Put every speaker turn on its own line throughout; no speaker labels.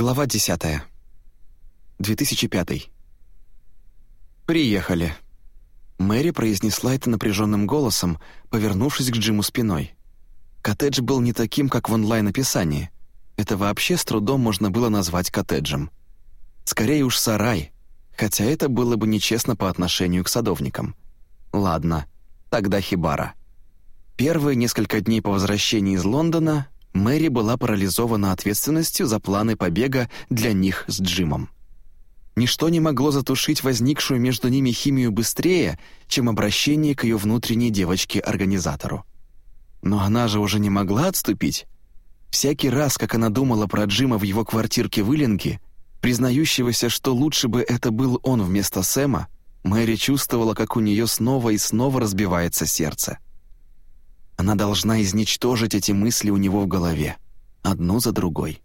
Глава 10. 2005. «Приехали». Мэри произнесла это напряженным голосом, повернувшись к Джиму спиной. Коттедж был не таким, как в онлайн-описании. Это вообще с трудом можно было назвать коттеджем. Скорее уж сарай, хотя это было бы нечестно по отношению к садовникам. Ладно, тогда хибара. Первые несколько дней по возвращении из Лондона Мэри была парализована ответственностью за планы побега для них с Джимом. Ничто не могло затушить возникшую между ними химию быстрее, чем обращение к ее внутренней девочке-организатору. Но она же уже не могла отступить. Всякий раз, как она думала про Джима в его квартирке в Иллинге, признающегося, что лучше бы это был он вместо Сэма, Мэри чувствовала, как у нее снова и снова разбивается сердце. Она должна изничтожить эти мысли у него в голове, одну за другой.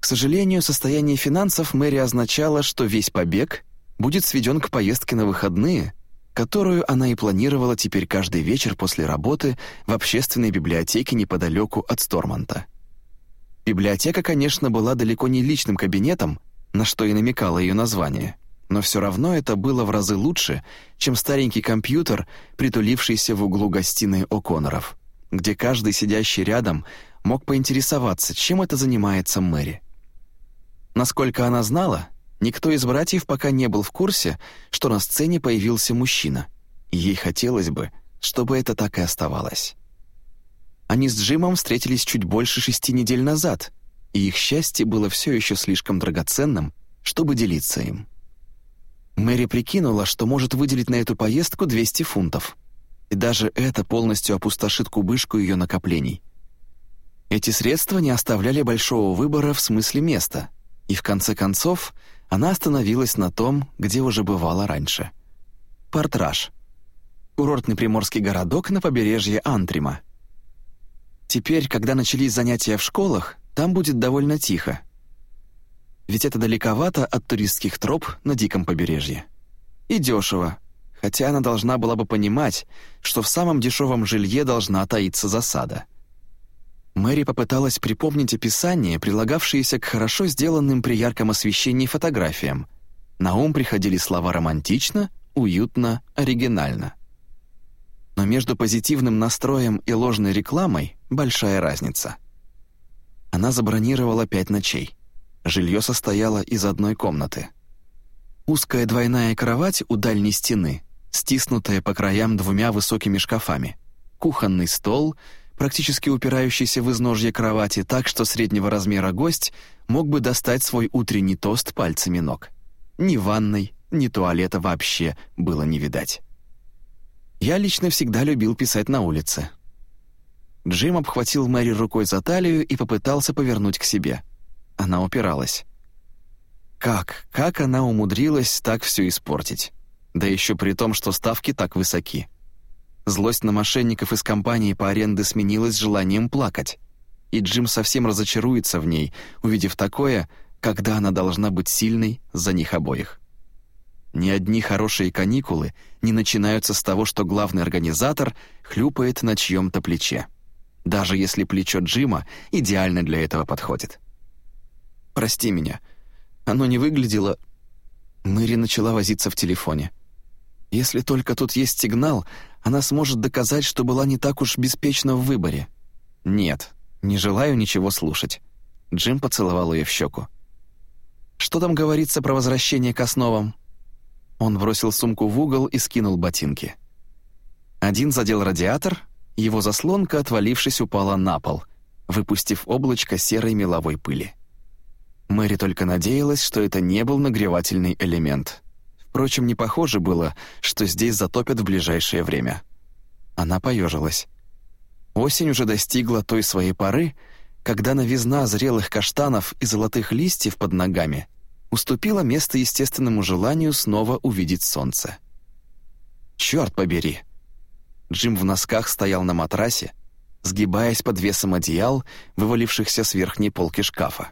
К сожалению, состояние финансов Мэри означало, что весь побег будет сведен к поездке на выходные, которую она и планировала теперь каждый вечер после работы в общественной библиотеке неподалеку от Сторманта. Библиотека, конечно, была далеко не личным кабинетом, на что и намекало ее название — но все равно это было в разы лучше, чем старенький компьютер, притулившийся в углу гостиной О'Конноров, где каждый сидящий рядом мог поинтересоваться, чем это занимается Мэри. Насколько она знала, никто из братьев пока не был в курсе, что на сцене появился мужчина, и ей хотелось бы, чтобы это так и оставалось. Они с Джимом встретились чуть больше шести недель назад, и их счастье было все еще слишком драгоценным, чтобы делиться им. Мэри прикинула, что может выделить на эту поездку 200 фунтов. И даже это полностью опустошит кубышку ее накоплений. Эти средства не оставляли большого выбора в смысле места, и в конце концов она остановилась на том, где уже бывала раньше. Портраж. Курортный приморский городок на побережье Антрима. Теперь, когда начались занятия в школах, там будет довольно тихо, ведь это далековато от туристских троп на диком побережье. И дешево, хотя она должна была бы понимать, что в самом дешевом жилье должна таиться засада. Мэри попыталась припомнить описание, прилагавшееся к хорошо сделанным при ярком освещении фотографиям. На ум приходили слова «романтично», «уютно», «оригинально». Но между позитивным настроем и ложной рекламой большая разница. Она забронировала пять ночей. Жилье состояло из одной комнаты. Узкая двойная кровать у дальней стены, стиснутая по краям двумя высокими шкафами. Кухонный стол, практически упирающийся в изножье кровати так, что среднего размера гость мог бы достать свой утренний тост пальцами ног. Ни ванной, ни туалета вообще было не видать. Я лично всегда любил писать на улице. Джим обхватил Мэри рукой за талию и попытался повернуть к себе — она упиралась. Как, как она умудрилась так все испортить? Да еще при том, что ставки так высоки. Злость на мошенников из компании по аренде сменилась желанием плакать. И Джим совсем разочаруется в ней, увидев такое, когда она должна быть сильной за них обоих. Ни одни хорошие каникулы не начинаются с того, что главный организатор хлюпает на чьем-то плече. Даже если плечо Джима идеально для этого подходит. Прости меня. Оно не выглядело...» Мэри начала возиться в телефоне. «Если только тут есть сигнал, она сможет доказать, что была не так уж беспечна в выборе». «Нет, не желаю ничего слушать». Джим поцеловал ее в щеку. «Что там говорится про возвращение к основам?» Он бросил сумку в угол и скинул ботинки. Один задел радиатор, его заслонка, отвалившись, упала на пол, выпустив облачко серой меловой пыли. Мэри только надеялась, что это не был нагревательный элемент. Впрочем, не похоже было, что здесь затопят в ближайшее время. Она поежилась. Осень уже достигла той своей поры, когда новизна зрелых каштанов и золотых листьев под ногами уступила место естественному желанию снова увидеть солнце. «Черт побери!» Джим в носках стоял на матрасе, сгибаясь под весом одеял, вывалившихся с верхней полки шкафа.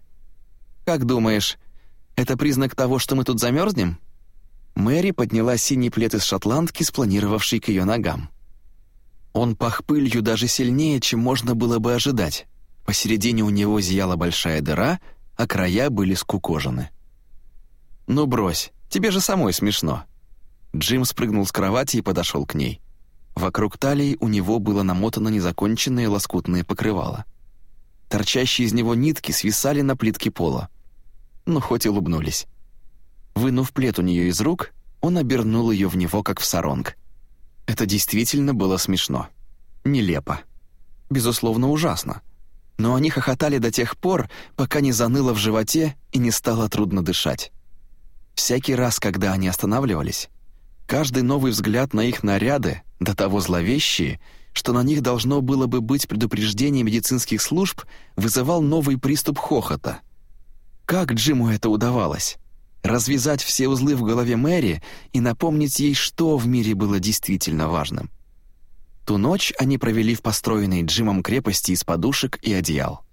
«Как думаешь, это признак того, что мы тут замерзнем?» Мэри подняла синий плед из шотландки, спланировавший к ее ногам. Он пах пылью даже сильнее, чем можно было бы ожидать. Посередине у него зияла большая дыра, а края были скукожены. «Ну брось, тебе же самой смешно». Джим спрыгнул с кровати и подошел к ней. Вокруг талии у него было намотано незаконченное лоскутное покрывало. Торчащие из него нитки свисали на плитке пола. Но хоть и улыбнулись. Вынув плед у нее из рук, он обернул ее в него, как в саронг. Это действительно было смешно. Нелепо. Безусловно, ужасно. Но они хохотали до тех пор, пока не заныло в животе и не стало трудно дышать. Всякий раз, когда они останавливались, каждый новый взгляд на их наряды, до того зловещие, что на них должно было бы быть предупреждение медицинских служб, вызывал новый приступ хохота. Как Джиму это удавалось? Развязать все узлы в голове Мэри и напомнить ей, что в мире было действительно важным. Ту ночь они провели в построенной Джимом крепости из подушек и одеял.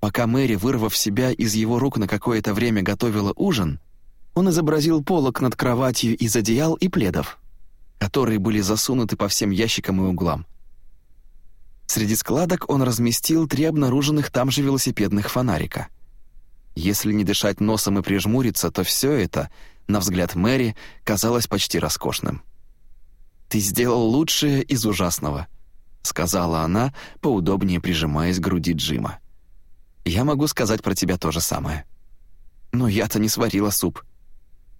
Пока Мэри, вырвав себя из его рук на какое-то время готовила ужин, он изобразил полок над кроватью из одеял и пледов, которые были засунуты по всем ящикам и углам. Среди складок он разместил три обнаруженных там же велосипедных фонарика. Если не дышать носом и прижмуриться, то все это, на взгляд Мэри, казалось почти роскошным. «Ты сделал лучшее из ужасного», — сказала она, поудобнее прижимаясь к груди Джима. «Я могу сказать про тебя то же самое». «Но я-то не сварила суп».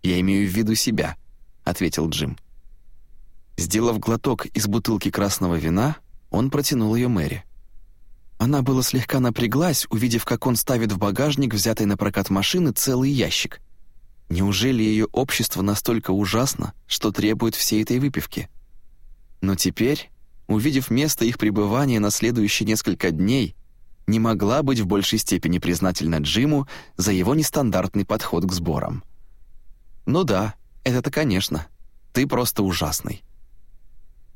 «Я имею в виду себя», — ответил Джим. Сделав глоток из бутылки красного вина, он протянул ее Мэри. Она была слегка напряглась, увидев, как он ставит в багажник взятой на прокат машины целый ящик. Неужели ее общество настолько ужасно, что требует всей этой выпивки? Но теперь, увидев место их пребывания на следующие несколько дней, не могла быть в большей степени признательна Джиму за его нестандартный подход к сборам. «Ну да, это-то конечно. Ты просто ужасный».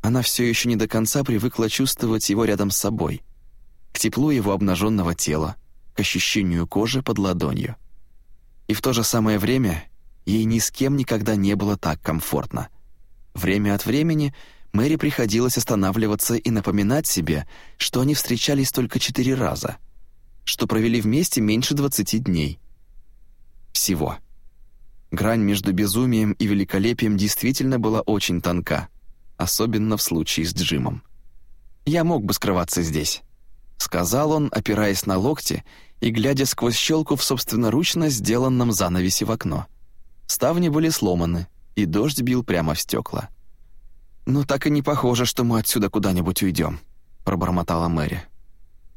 Она все еще не до конца привыкла чувствовать его рядом с собой, к теплу его обнаженного тела, к ощущению кожи под ладонью. И в то же самое время ей ни с кем никогда не было так комфортно. Время от времени Мэри приходилось останавливаться и напоминать себе, что они встречались только четыре раза, что провели вместе меньше двадцати дней. Всего. Грань между безумием и великолепием действительно была очень тонка — особенно в случае с Джимом. «Я мог бы скрываться здесь», — сказал он, опираясь на локти и глядя сквозь щелку в собственноручно сделанном занавесе в окно. Ставни были сломаны, и дождь бил прямо в стекла. «Но так и не похоже, что мы отсюда куда-нибудь уйдем», — пробормотала Мэри.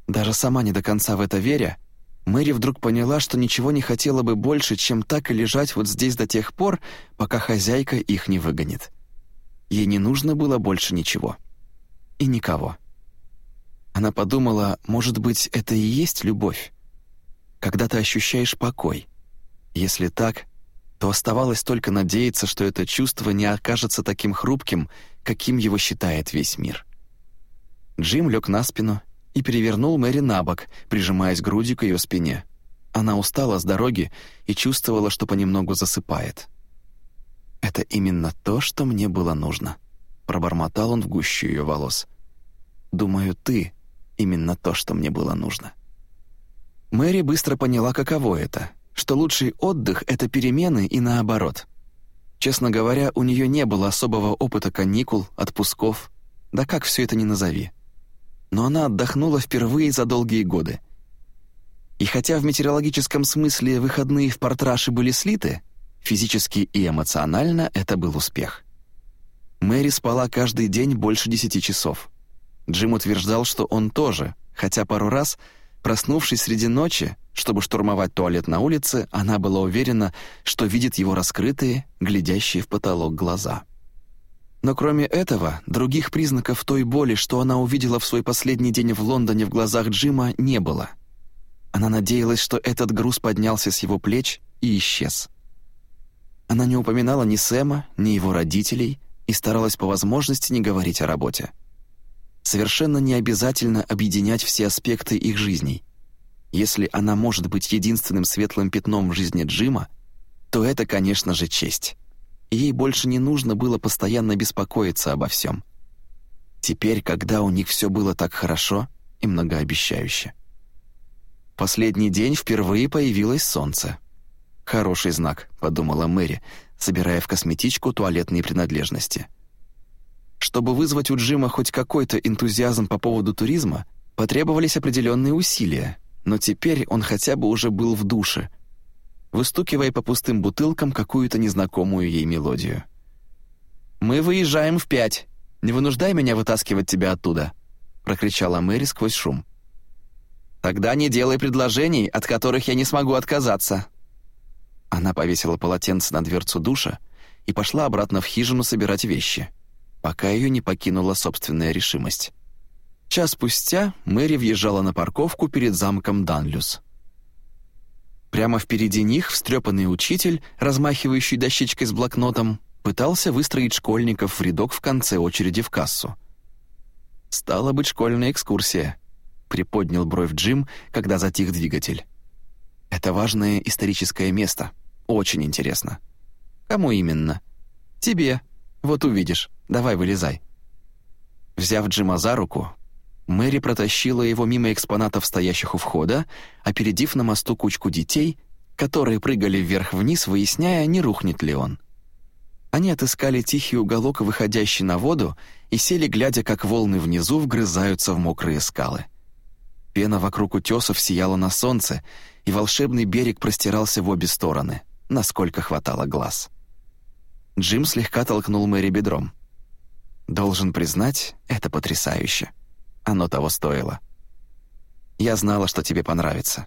Даже сама не до конца в это веря, Мэри вдруг поняла, что ничего не хотела бы больше, чем так и лежать вот здесь до тех пор, пока хозяйка их не выгонит. Ей не нужно было больше ничего. И никого. Она подумала, может быть, это и есть любовь? Когда ты ощущаешь покой. Если так, то оставалось только надеяться, что это чувство не окажется таким хрупким, каким его считает весь мир. Джим лег на спину и перевернул Мэри на бок, прижимаясь грудью к ее спине. Она устала с дороги и чувствовала, что понемногу засыпает. «Это именно то, что мне было нужно», — пробормотал он в гущу ее волос. «Думаю, ты — именно то, что мне было нужно». Мэри быстро поняла, каково это, что лучший отдых — это перемены и наоборот. Честно говоря, у нее не было особого опыта каникул, отпусков, да как все это ни назови. Но она отдохнула впервые за долгие годы. И хотя в метеорологическом смысле выходные в Портраше были слиты, Физически и эмоционально это был успех. Мэри спала каждый день больше десяти часов. Джим утверждал, что он тоже, хотя пару раз, проснувшись среди ночи, чтобы штурмовать туалет на улице, она была уверена, что видит его раскрытые, глядящие в потолок глаза. Но кроме этого, других признаков той боли, что она увидела в свой последний день в Лондоне в глазах Джима, не было. Она надеялась, что этот груз поднялся с его плеч и исчез. Она не упоминала ни Сэма, ни его родителей и старалась по возможности не говорить о работе. Совершенно не обязательно объединять все аспекты их жизней. Если она может быть единственным светлым пятном в жизни Джима, то это, конечно же, честь. Ей больше не нужно было постоянно беспокоиться обо всем. Теперь, когда у них все было так хорошо и многообещающе. последний день впервые появилось солнце. «Хороший знак», — подумала Мэри, собирая в косметичку туалетные принадлежности. Чтобы вызвать у Джима хоть какой-то энтузиазм по поводу туризма, потребовались определенные усилия, но теперь он хотя бы уже был в душе, выстукивая по пустым бутылкам какую-то незнакомую ей мелодию. «Мы выезжаем в пять. Не вынуждай меня вытаскивать тебя оттуда», — прокричала Мэри сквозь шум. «Тогда не делай предложений, от которых я не смогу отказаться». Она повесила полотенце на дверцу душа и пошла обратно в хижину собирать вещи, пока ее не покинула собственная решимость. Час спустя Мэри въезжала на парковку перед замком Данлюс. Прямо впереди них встрепанный учитель, размахивающий дощечкой с блокнотом, пытался выстроить школьников в рядок в конце очереди в кассу. «Стала быть, школьная экскурсия», — приподнял бровь Джим, когда затих двигатель. «Это важное историческое место. Очень интересно». «Кому именно?» «Тебе. Вот увидишь. Давай вылезай». Взяв Джима за руку, Мэри протащила его мимо экспонатов, стоящих у входа, опередив на мосту кучку детей, которые прыгали вверх-вниз, выясняя, не рухнет ли он. Они отыскали тихий уголок, выходящий на воду, и сели, глядя, как волны внизу вгрызаются в мокрые скалы. Пена вокруг утесов сияла на солнце, и волшебный берег простирался в обе стороны, насколько хватало глаз. Джим слегка толкнул Мэри бедром. «Должен признать, это потрясающе». Оно того стоило. Я знала, что тебе понравится.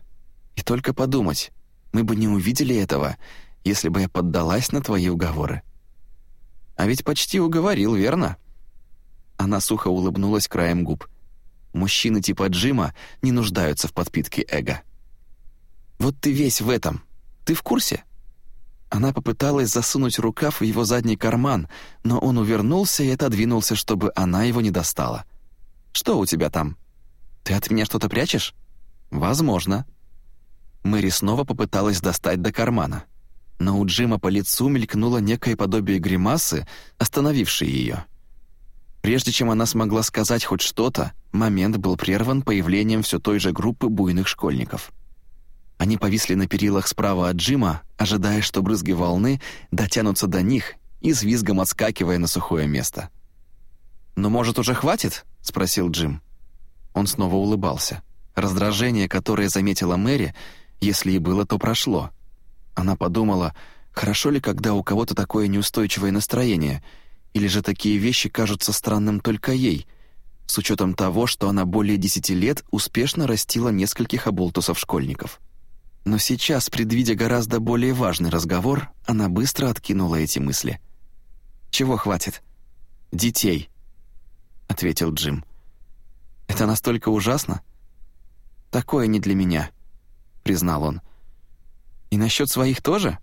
И только подумать, мы бы не увидели этого, если бы я поддалась на твои уговоры. А ведь почти уговорил, верно? Она сухо улыбнулась краем губ. Мужчины типа Джима не нуждаются в подпитке эго. Вот ты весь в этом. Ты в курсе? Она попыталась засунуть рукав в его задний карман, но он увернулся и отодвинулся, чтобы она его не достала. Что у тебя там? Ты от меня что-то прячешь? Возможно. Мэри снова попыталась достать до кармана. Но у Джима по лицу мелькнуло некое подобие гримасы, остановившей ее. Прежде чем она смогла сказать хоть что-то, момент был прерван появлением все той же группы буйных школьников. Они повисли на перилах справа от Джима, ожидая, что брызги волны дотянутся до них и с визгом отскакивая на сухое место. «Ну, может, уже хватит?» — спросил Джим. Он снова улыбался. Раздражение, которое заметила Мэри, если и было, то прошло. Она подумала, хорошо ли, когда у кого-то такое неустойчивое настроение, или же такие вещи кажутся странным только ей, с учетом того, что она более десяти лет успешно растила нескольких оболтусов-школьников. Но сейчас, предвидя гораздо более важный разговор, она быстро откинула эти мысли. «Чего хватит?» «Детей», ответил Джим. «Это настолько ужасно?» «Такое не для меня», — признал он. «И насчет своих тоже?»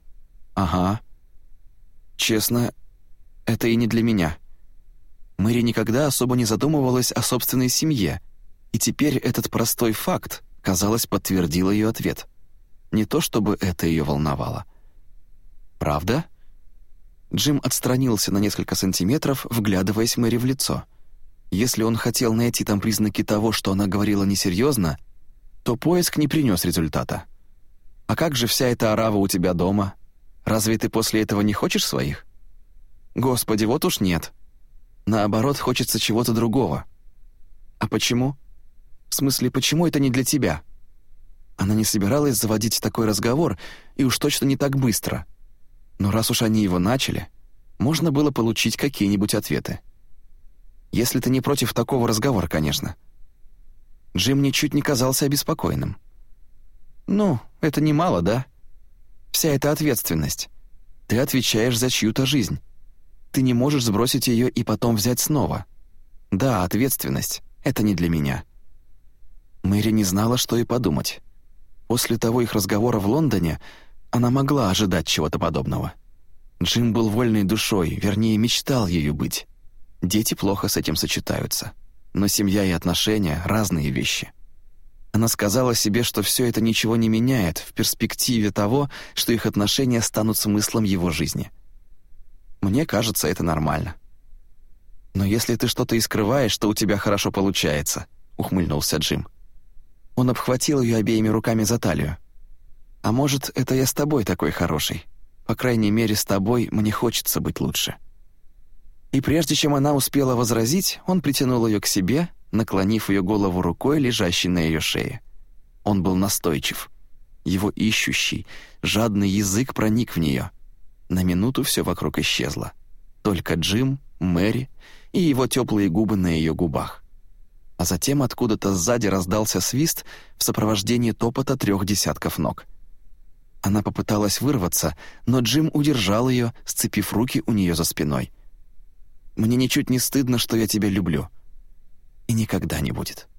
«Ага». «Честно, это и не для меня». Мэри никогда особо не задумывалась о собственной семье, и теперь этот простой факт, казалось, подтвердил ее ответ. Не то чтобы это ее волновало. «Правда?» Джим отстранился на несколько сантиметров, вглядываясь Мэри в лицо — если он хотел найти там признаки того, что она говорила несерьезно, то поиск не принес результата. «А как же вся эта арава у тебя дома? Разве ты после этого не хочешь своих?» «Господи, вот уж нет. Наоборот, хочется чего-то другого». «А почему?» «В смысле, почему это не для тебя?» Она не собиралась заводить такой разговор, и уж точно не так быстро. Но раз уж они его начали, можно было получить какие-нибудь ответы. Если ты не против такого разговора, конечно». Джим ничуть не казался обеспокоенным. «Ну, это немало, да? Вся эта ответственность. Ты отвечаешь за чью-то жизнь. Ты не можешь сбросить ее и потом взять снова. Да, ответственность — это не для меня». Мэри не знала, что и подумать. После того их разговора в Лондоне она могла ожидать чего-то подобного. Джим был вольной душой, вернее, мечтал ею быть. Дети плохо с этим сочетаются. Но семья и отношения — разные вещи. Она сказала себе, что все это ничего не меняет в перспективе того, что их отношения станут смыслом его жизни. Мне кажется, это нормально. «Но если ты что-то и скрываешь, то у тебя хорошо получается», — ухмыльнулся Джим. Он обхватил ее обеими руками за талию. «А может, это я с тобой такой хороший? По крайней мере, с тобой мне хочется быть лучше». И прежде чем она успела возразить, он притянул ее к себе, наклонив ее голову рукой, лежащей на ее шее. Он был настойчив. Его ищущий, жадный язык проник в нее. На минуту все вокруг исчезло. Только Джим, Мэри и его теплые губы на ее губах. А затем откуда-то сзади раздался свист в сопровождении топота трех десятков ног. Она попыталась вырваться, но Джим удержал ее, сцепив руки у нее за спиной. «Мне ничуть не стыдно, что я тебя люблю. И никогда не будет».